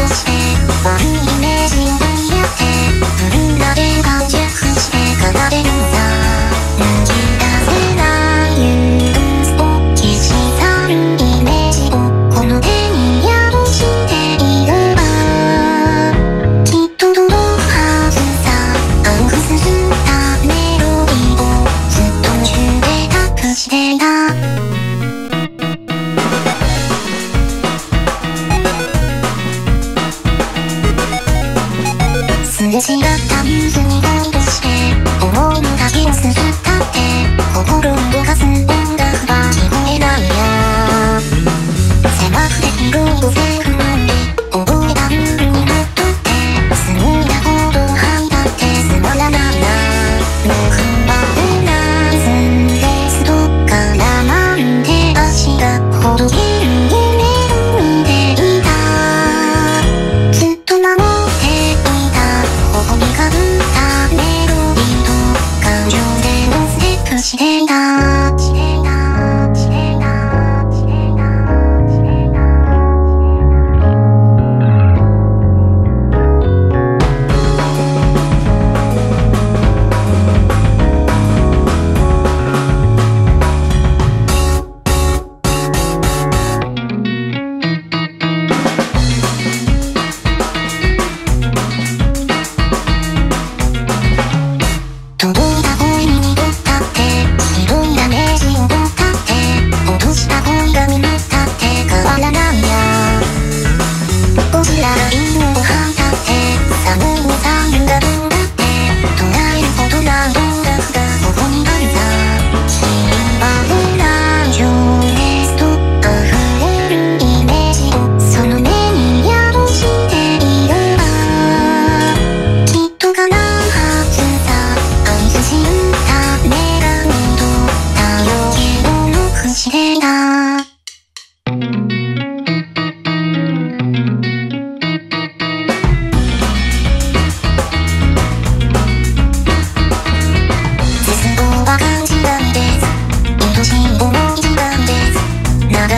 」「いいね」思うにガイして思のをするったって心動かす。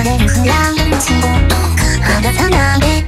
れるフラン離さない